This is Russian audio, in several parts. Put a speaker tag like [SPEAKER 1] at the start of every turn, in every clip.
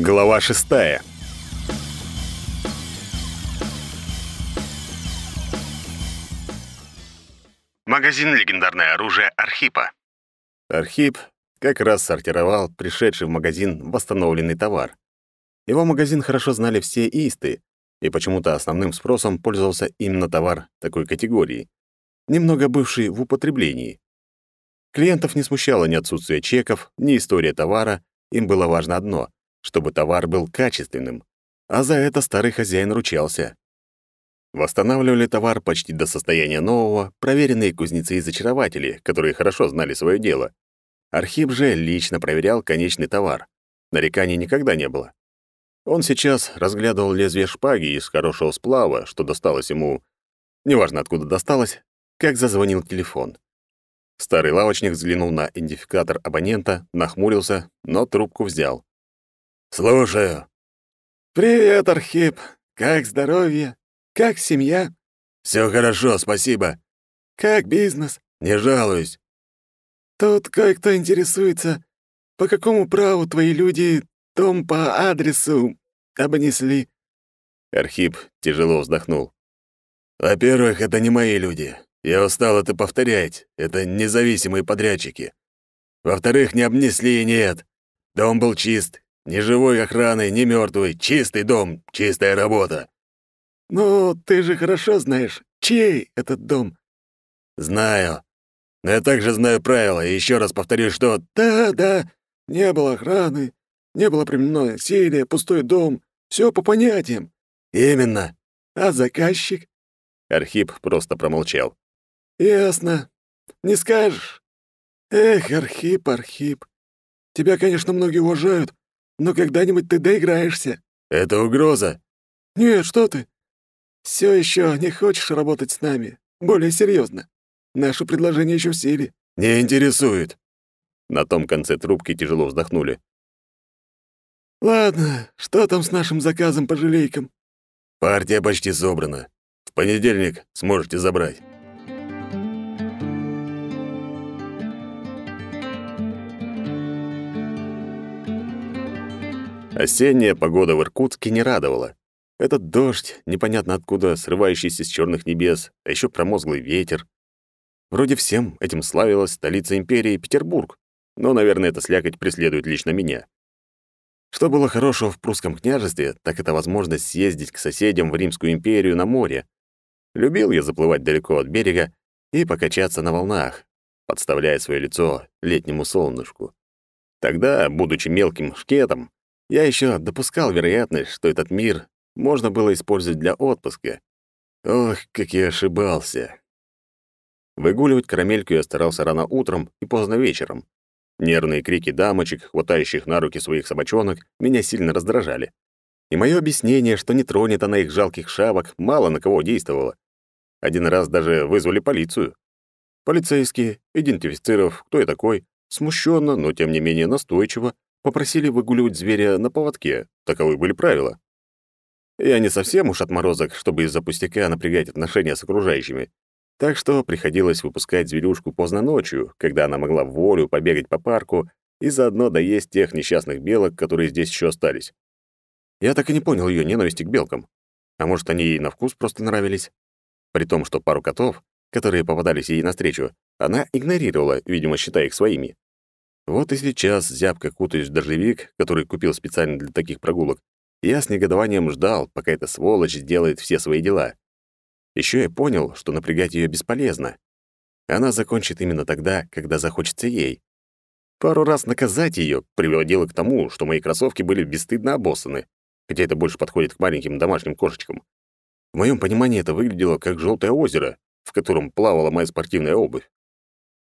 [SPEAKER 1] Глава шестая.
[SPEAKER 2] Магазин «Легендарное оружие» Архипа.
[SPEAKER 1] Архип как раз сортировал пришедший в магазин восстановленный товар. Его магазин хорошо знали все исты, и почему-то основным спросом пользовался именно товар такой категории, немного бывший в употреблении. Клиентов не смущало ни отсутствие чеков, ни история товара, им было важно одно — чтобы товар был качественным, а за это старый хозяин ручался. Восстанавливали товар почти до состояния нового проверенные кузнецы и зачарователи, которые хорошо знали свое дело. Архип же лично проверял конечный товар. Нареканий никогда не было. Он сейчас разглядывал лезвие шпаги из хорошего сплава, что досталось ему, неважно откуда досталось, как зазвонил телефон. Старый лавочник взглянул на идентификатор абонента, нахмурился, но трубку взял.
[SPEAKER 3] «Слушаю».
[SPEAKER 4] «Привет, Архип. Как здоровье? Как семья?»
[SPEAKER 3] Все хорошо, спасибо».
[SPEAKER 4] «Как бизнес?»
[SPEAKER 3] «Не жалуюсь».
[SPEAKER 4] «Тут кое-кто интересуется, по какому праву твои люди дом по адресу обнесли?»
[SPEAKER 1] Архип тяжело вздохнул.
[SPEAKER 3] «Во-первых, это не мои люди. Я устал это повторять. Это независимые подрядчики. Во-вторых, не обнесли и нет. Дом был чист, ни живой охраны, ни мертвый. Чистый дом, чистая работа.
[SPEAKER 4] «Ну, ты же хорошо знаешь, чей этот дом?»
[SPEAKER 3] «Знаю. Но я также знаю правила, и еще раз повторю, что...»
[SPEAKER 4] «Да, да, не было охраны, не было применено насилия, пустой дом. Все по понятиям».
[SPEAKER 3] «Именно».
[SPEAKER 4] «А заказчик?»
[SPEAKER 1] Архип просто промолчал.
[SPEAKER 4] «Ясно. Не скажешь?» «Эх, Архип, Архип. Тебя, конечно, многие уважают, но когда-нибудь ты доиграешься».
[SPEAKER 3] «Это угроза?»
[SPEAKER 4] «Нет, что ты. Все еще не хочешь работать с нами? Более серьезно. Наше предложение еще в силе».
[SPEAKER 3] «Не интересует».
[SPEAKER 1] На том конце трубки тяжело вздохнули.
[SPEAKER 4] «Ладно, что там с нашим заказом по желейкам?»
[SPEAKER 3] «Партия почти собрана. В понедельник сможете забрать».
[SPEAKER 1] Осенняя погода в Иркутске не радовала. Этот дождь, непонятно откуда, срывающийся с черных небес, а еще промозглый ветер. Вроде всем этим славилась столица империи Петербург, но, наверное, эта слякоть преследует лично меня. Что было хорошего в прусском княжестве, так это возможность съездить к соседям в Римскую империю на море. Любил я заплывать далеко от берега и покачаться на волнах, подставляя свое лицо летнему солнышку. Тогда, будучи мелким шкетом, я еще допускал вероятность, что этот мир можно было использовать для отпуска. Ох, как я ошибался. Выгуливать карамельку я старался рано утром и поздно вечером. Нервные крики дамочек, хватающих на руки своих собачонок, меня сильно раздражали. И мое объяснение, что не тронет она их жалких шавок, мало на кого действовало. Один раз даже вызвали полицию. Полицейские, идентифицировав, кто я такой, смущенно, но тем не менее настойчиво, попросили выгуливать зверя на поводке, таковы были правила. Я не совсем уж отморозок, чтобы из-за пустяка напрягать отношения с окружающими, так что приходилось выпускать зверюшку поздно ночью, когда она могла в волю побегать по парку и заодно доесть тех несчастных белок, которые здесь еще остались. Я так и не понял ее ненависти к белкам. А может, они ей на вкус просто нравились? При том, что пару котов, которые попадались ей навстречу, она игнорировала, видимо, считая их своими. Вот и сейчас, зябко кутаясь в дождевик, который купил специально для таких прогулок, я с негодованием ждал, пока эта сволочь сделает все свои дела. Еще я понял, что напрягать ее бесполезно. Она закончит именно тогда, когда захочется ей. Пару раз наказать ее приводило к тому, что мои кроссовки были бесстыдно обоссаны, хотя это больше подходит к маленьким домашним кошечкам. В моем понимании это выглядело как желтое озеро, в котором плавала моя спортивная обувь.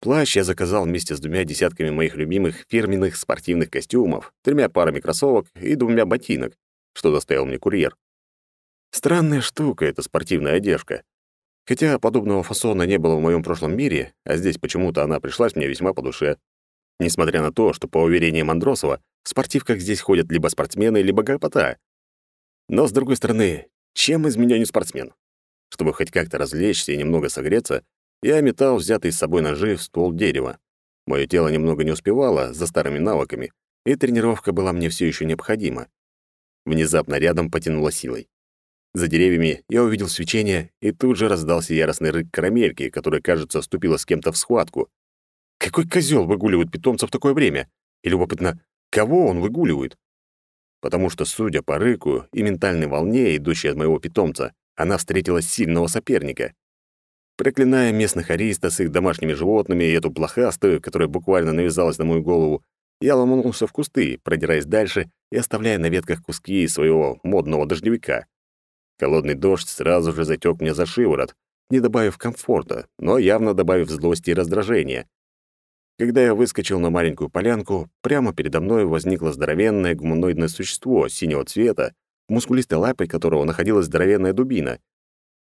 [SPEAKER 1] Плащ я заказал вместе с двумя десятками моих любимых фирменных спортивных костюмов, тремя парами кроссовок и двумя ботинок, что доставил мне курьер. Странная штука эта спортивная одежка. Хотя подобного фасона не было в моем прошлом мире, а здесь почему-то она пришлась мне весьма по душе. Несмотря на то, что, по уверениям Андросова, в спортивках здесь ходят либо спортсмены, либо гопота. Но, с другой стороны, чем из меня не спортсмен? Чтобы хоть как-то развлечься и немного согреться, я метал взятый с собой ножи в ствол дерева. Мое тело немного не успевало за старыми навыками, и тренировка была мне все еще необходима. Внезапно рядом потянуло силой. За деревьями я увидел свечение, и тут же раздался яростный рык карамельки, которая, кажется, вступила с кем-то в схватку. Какой козел выгуливает питомца в такое время? И любопытно, кого он выгуливает? Потому что, судя по рыку и ментальной волне, идущей от моего питомца, она встретила сильного соперника. Проклиная местных ариста с их домашними животными и эту блохастую, которая буквально навязалась на мою голову, я ломанулся в кусты, продираясь дальше и оставляя на ветках куски своего модного дождевика. Холодный дождь сразу же затек мне за шиворот, не добавив комфорта, но явно добавив злости и раздражения. Когда я выскочил на маленькую полянку, прямо передо мной возникло здоровенное гуманоидное существо синего цвета, в мускулистой лапой которого находилась здоровенная дубина.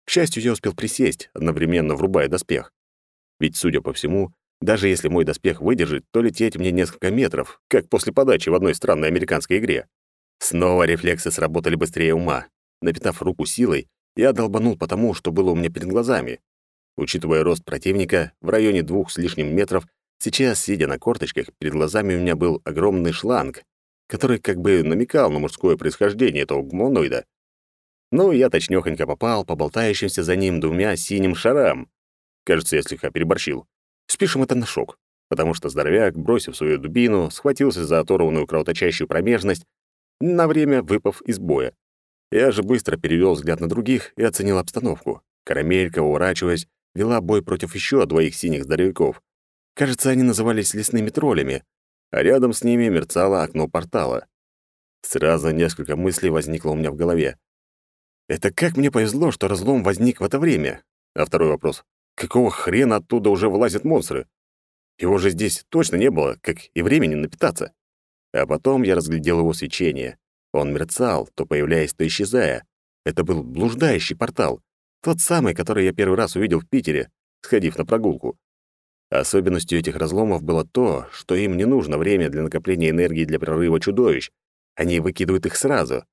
[SPEAKER 1] К счастью, я успел присесть, одновременно врубая доспех. Ведь, судя по всему, даже если мой доспех выдержит, то лететь мне несколько метров, как после подачи в одной странной американской игре. Снова рефлексы сработали быстрее ума. Напитав руку силой, я долбанул по тому, что было у меня перед глазами. Учитывая рост противника, в районе двух с лишним метров, сейчас, сидя на корточках, перед глазами у меня был огромный шланг, который как бы намекал на мужское происхождение этого гуманоида. Ну, я точнёхонько попал по болтающимся за ним двумя синим шарам. Кажется, я слегка переборщил. Спишем это на шок, потому что здоровяк, бросив свою дубину, схватился за оторванную кровоточащую промежность, на время выпав из боя. Я же быстро перевел взгляд на других и оценил обстановку. Карамелька, уворачиваясь, вела бой против еще двоих синих здоровяков. Кажется, они назывались лесными троллями, а рядом с ними мерцало окно портала. Сразу несколько мыслей возникло у меня в голове. Это как мне повезло, что разлом возник в это время? А второй вопрос. Какого хрена оттуда уже вылазят монстры? Его же здесь точно не было, как и времени напитаться. А потом я разглядел его свечение. Он мерцал, то появляясь, то исчезая. Это был блуждающий портал. Тот самый, который я первый раз увидел в Питере, сходив на прогулку. Особенностью этих разломов было то, что им не нужно время для накопления энергии для прорыва чудовищ. Они выкидывают их сразу.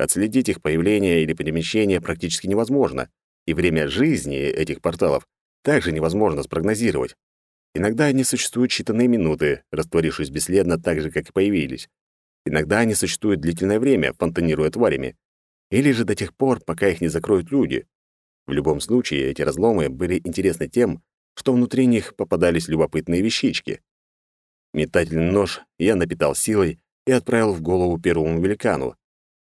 [SPEAKER 1] Отследить их появление или перемещение практически невозможно, и время жизни этих порталов также невозможно спрогнозировать. Иногда они существуют считанные минуты, растворившись бесследно так же, как и появились. Иногда они существуют длительное время, фонтанируя тварями. Или же до тех пор, пока их не закроют люди. В любом случае, эти разломы были интересны тем, что внутри них попадались любопытные вещички. Метательный нож я напитал силой и отправил в голову первому великану.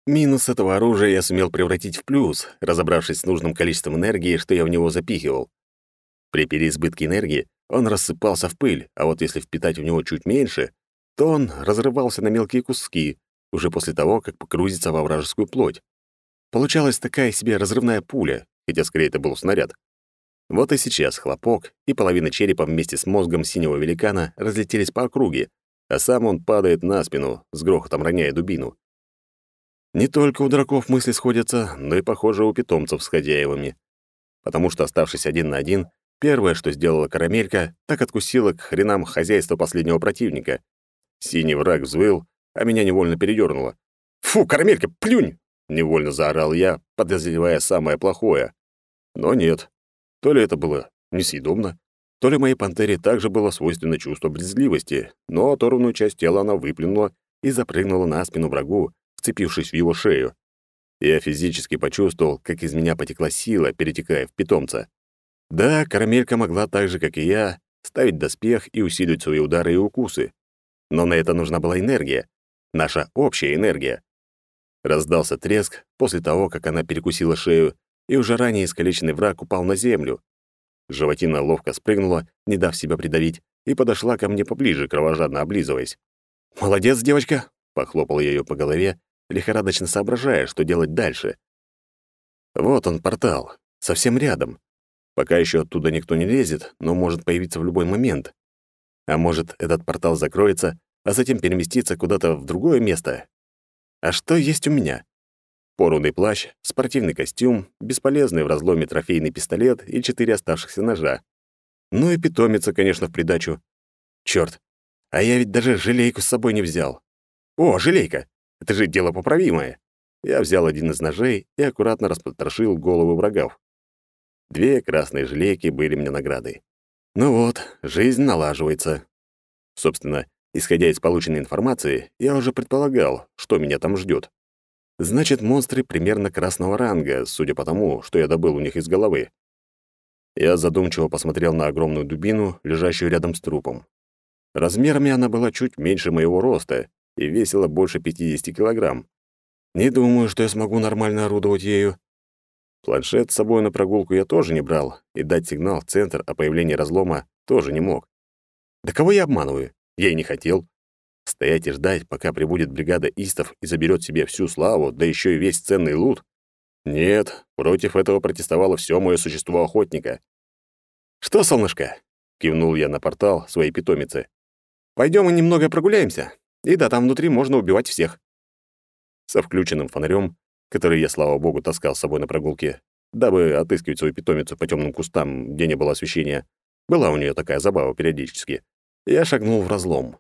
[SPEAKER 1] Минус этого оружия я сумел превратить в плюс, разобравшись с нужным количеством энергии, что я в него запихивал. При переизбытке энергии он рассыпался в пыль, а вот если впитать в него чуть меньше, то он разрывался на мелкие куски, уже после того, как погрузится во вражескую плоть. Получалась такая себе разрывная пуля, хотя скорее это был снаряд. Вот и сейчас хлопок, и половина черепа вместе с мозгом синего великана разлетелись по округе, а сам он падает на спину, с грохотом роняя дубину. Не только у драков мысли сходятся, но и, похоже, у питомцев с хозяевами. Потому что, оставшись один на один, первое, что сделала карамелька, так откусила к хренам хозяйство последнего противника, Синий враг взвыл, а меня невольно передернуло. «Фу, карамелька, плюнь!» — невольно заорал я, подозревая самое плохое. Но нет. То ли это было несъедобно, то ли моей пантере также было свойственно чувство брезгливости, но оторванную часть тела она выплюнула и запрыгнула на спину врагу, вцепившись в его шею. Я физически почувствовал, как из меня потекла сила, перетекая в питомца. Да, карамелька могла так же, как и я, ставить доспех и усиливать свои удары и укусы. Но на это нужна была энергия. Наша общая энергия. Раздался треск после того, как она перекусила шею, и уже ранее искалеченный враг упал на землю. Животина ловко спрыгнула, не дав себя придавить, и подошла ко мне поближе, кровожадно облизываясь. «Молодец, девочка!» — похлопал я ее по голове, лихорадочно соображая, что делать дальше. Вот он, портал, совсем рядом. Пока еще оттуда никто не лезет, но может появиться в любой момент. А может, этот портал закроется, а затем переместится куда-то в другое место? А что есть у меня? Порванный плащ, спортивный костюм, бесполезный в разломе трофейный пистолет и четыре оставшихся ножа. Ну и питомица, конечно, в придачу. Чёрт, а я ведь даже желейку с собой не взял. О, желейка! Это же дело поправимое. Я взял один из ножей и аккуратно распотрошил головы врагов. Две красные желейки были мне наградой. Ну вот, жизнь налаживается. Собственно, Исходя из полученной информации, я уже предполагал, что меня там ждет. Значит, монстры примерно красного ранга, судя по тому, что я добыл у них из головы. Я задумчиво посмотрел на огромную дубину, лежащую рядом с трупом. Размерами она была чуть меньше моего роста и весила больше 50 килограмм. Не думаю, что я смогу нормально орудовать ею. Планшет с собой на прогулку я тоже не брал, и дать сигнал в центр о появлении разлома тоже не мог. Да кого я обманываю? Я и не хотел. Стоять и ждать, пока прибудет бригада истов и заберет себе всю славу, да еще и весь ценный лут? Нет, против этого протестовало все мое существо охотника. «Что, солнышко?» — кивнул я на портал своей питомицы. Пойдем и немного прогуляемся. И да, там внутри можно убивать всех». Со включенным фонарем, который я, слава богу, таскал с собой на прогулке, дабы отыскивать свою питомицу по темным кустам, где не было освещения, была у нее такая забава периодически, я шагнул в разлом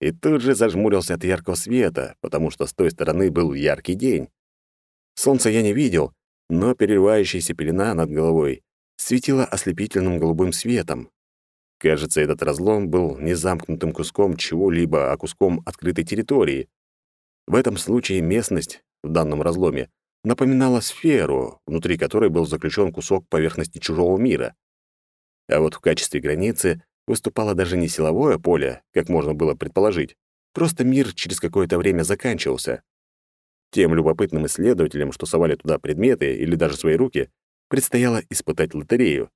[SPEAKER 1] и тут же зажмурился от яркого света, потому что с той стороны был яркий день. Солнца я не видел, но переливающаяся пелена над головой светила ослепительным голубым светом. Кажется, этот разлом был не замкнутым куском чего-либо, а куском открытой территории. В этом случае местность в данном разломе напоминала сферу, внутри которой был заключен кусок поверхности чужого мира. А вот в качестве границы выступало даже не силовое поле, как можно было предположить, просто мир через какое-то время заканчивался. Тем любопытным исследователям, что совали туда предметы или даже свои руки, предстояло испытать лотерею.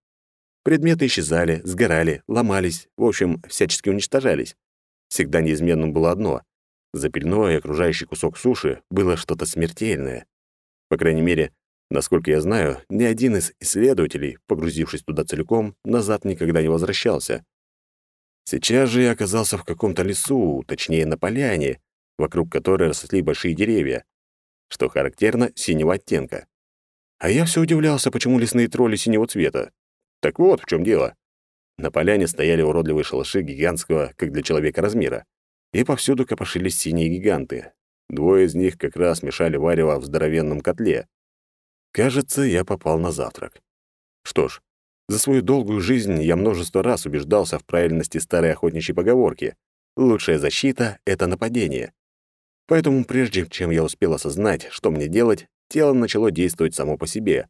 [SPEAKER 1] Предметы исчезали, сгорали, ломались, в общем, всячески уничтожались. Всегда неизменным было одно — за пельной окружающий кусок суши было что-то смертельное. По крайней мере, насколько я знаю, ни один из исследователей, погрузившись туда целиком, назад никогда не возвращался. Сейчас же я оказался в каком-то лесу, точнее, на поляне, вокруг которой росли большие деревья, что характерно синего оттенка. А я все удивлялся, почему лесные тролли синего цвета. Так вот в чем дело. На поляне стояли уродливые шалаши гигантского, как для человека, размера, и повсюду копошились синие гиганты. Двое из них как раз мешали варево в здоровенном котле. Кажется, я попал на завтрак. Что ж, за свою долгую жизнь я множество раз убеждался в правильности старой охотничьей поговорки «Лучшая защита — это нападение». Поэтому прежде чем я успел осознать, что мне делать, тело начало действовать само по себе.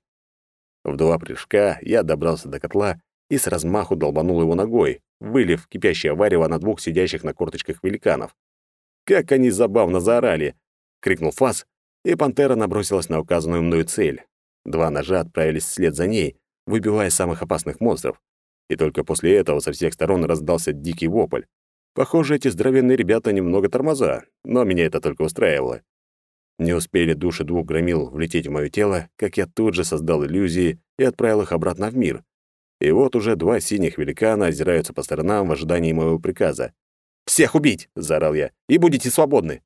[SPEAKER 1] В два прыжка я добрался до котла и с размаху долбанул его ногой, вылив кипящее варево на двух сидящих на корточках великанов. «Как они забавно заорали!» — крикнул Фас, и пантера набросилась на указанную мною цель. Два ножа отправились вслед за ней, выбивая самых опасных монстров. И только после этого со всех сторон раздался дикий вопль. Похоже, эти здоровенные ребята немного тормоза, но меня это только устраивало. Не успели души двух громил влететь в моё тело, как я тут же создал иллюзии и отправил их обратно в мир. И вот уже два синих великана озираются по сторонам в ожидании моего приказа. «Всех убить!» — заорал я. «И будете свободны!»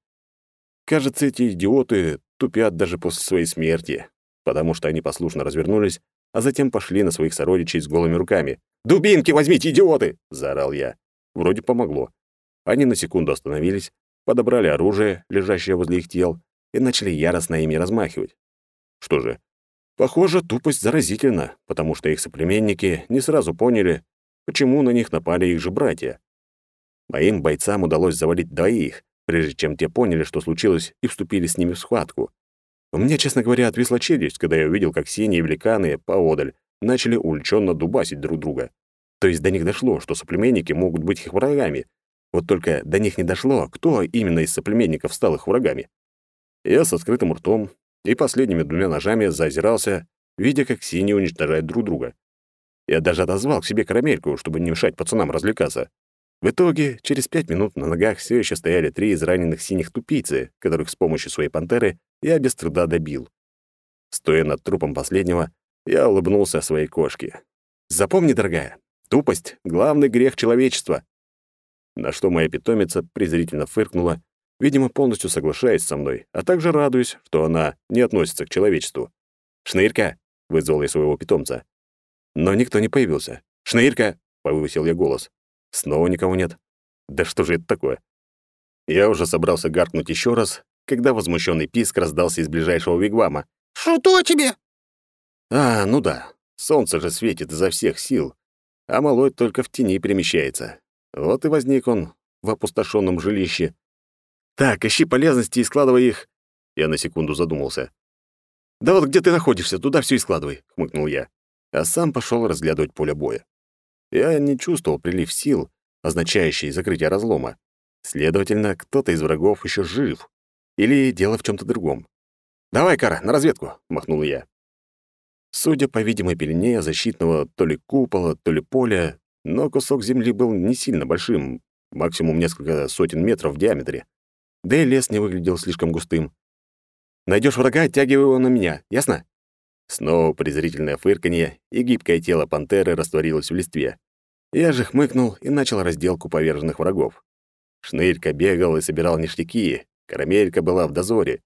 [SPEAKER 1] Кажется, эти идиоты тупят даже после своей смерти, потому что они послушно развернулись, а затем пошли на своих сородичей с голыми руками. «Дубинки возьмите, идиоты!» — заорал я. Вроде помогло. Они на секунду остановились, подобрали оружие, лежащее возле их тел, и начали яростно ими размахивать. Что же, похоже, тупость заразительна, потому что их соплеменники не сразу поняли, почему на них напали их же братья. Моим бойцам удалось завалить двоих, прежде чем те поняли, что случилось, и вступили с ними в схватку. У меня, честно говоря, отвисла челюсть, когда я увидел, как синие великаны поодаль начали увлеченно дубасить друг друга. То есть до них дошло, что соплеменники могут быть их врагами. Вот только до них не дошло, кто именно из соплеменников стал их врагами. Я с открытым ртом и последними двумя ножами зазирался, видя, как синие уничтожают друг друга. Я даже отозвал к себе карамельку, чтобы не мешать пацанам развлекаться. В итоге, через пять минут на ногах все еще стояли три израненных синих тупицы, которых с помощью своей пантеры я без труда добил. Стоя над трупом последнего, я улыбнулся своей кошке. «Запомни, дорогая, тупость — главный грех человечества». На что моя питомица презрительно фыркнула видимо, полностью соглашаясь со мной, а также радуясь, что она не относится к человечеству. «Шнырька!» — вызвал я своего питомца. Но никто не появился. «Шнырька!» — повысил я голос. Снова никого нет. Да что же это такое? Я уже собрался гаркнуть еще раз, когда возмущенный писк раздался из ближайшего вигвама.
[SPEAKER 5] «Что тебе?»
[SPEAKER 1] А, ну да. Солнце же светит изо всех сил, а малой только в тени перемещается. Вот и возник он в опустошенном жилище. «Так, ищи полезности и складывай их...» Я на секунду задумался. «Да вот где ты находишься, туда все и складывай», — хмыкнул я. А сам пошел разглядывать поле боя. Я не чувствовал прилив сил, означающий закрытие разлома. Следовательно, кто-то из врагов еще жив. Или дело в чем то другом. «Давай, Кара, на разведку!» — махнул я. Судя по видимой пелене защитного то ли купола, то ли поля, но кусок земли был не сильно большим, максимум несколько сотен метров в диаметре. Да и лес не выглядел слишком густым. Найдешь врага, оттягивай его на меня, ясно?» Снова презрительное фырканье, и гибкое тело пантеры растворилось в листве. Я же хмыкнул и начал разделку поверженных врагов. Шнырька бегал и собирал ништяки, карамелька была в дозоре.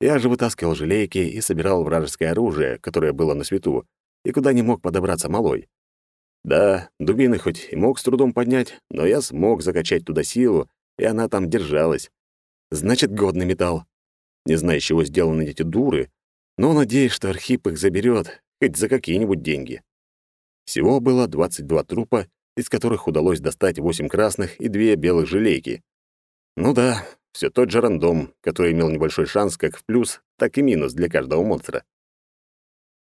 [SPEAKER 1] Я же вытаскивал желейки и собирал вражеское оружие, которое было на свету, и куда не мог подобраться малой. Да, дубины хоть и мог с трудом поднять, но я смог закачать туда силу, и она там держалась. Значит, годный металл. Не знаю, из чего сделаны эти дуры, но надеюсь, что Архип их заберет, хоть за какие-нибудь деньги. Всего было 22 трупа, из которых удалось достать 8 красных и 2 белых желейки. Ну да, все тот же рандом, который имел небольшой шанс как в плюс, так и минус для каждого монстра.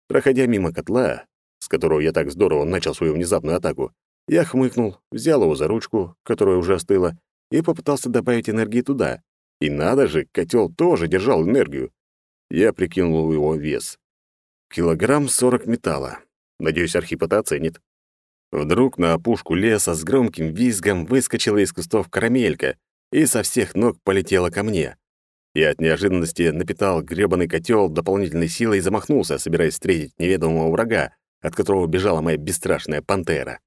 [SPEAKER 1] Проходя мимо котла, с которого я так здорово начал свою внезапную атаку, я хмыкнул, взял его за ручку, которая уже остыла, и попытался добавить энергии туда. И надо же, котел тоже держал энергию. Я прикинул его вес. Килограмм сорок металла. Надеюсь, Архип это оценит. Вдруг на опушку леса с громким визгом выскочила из кустов карамелька и со всех ног полетела ко мне. Я от неожиданности напитал грёбаный котел дополнительной силой и замахнулся, собираясь встретить неведомого врага, от которого бежала моя бесстрашная пантера.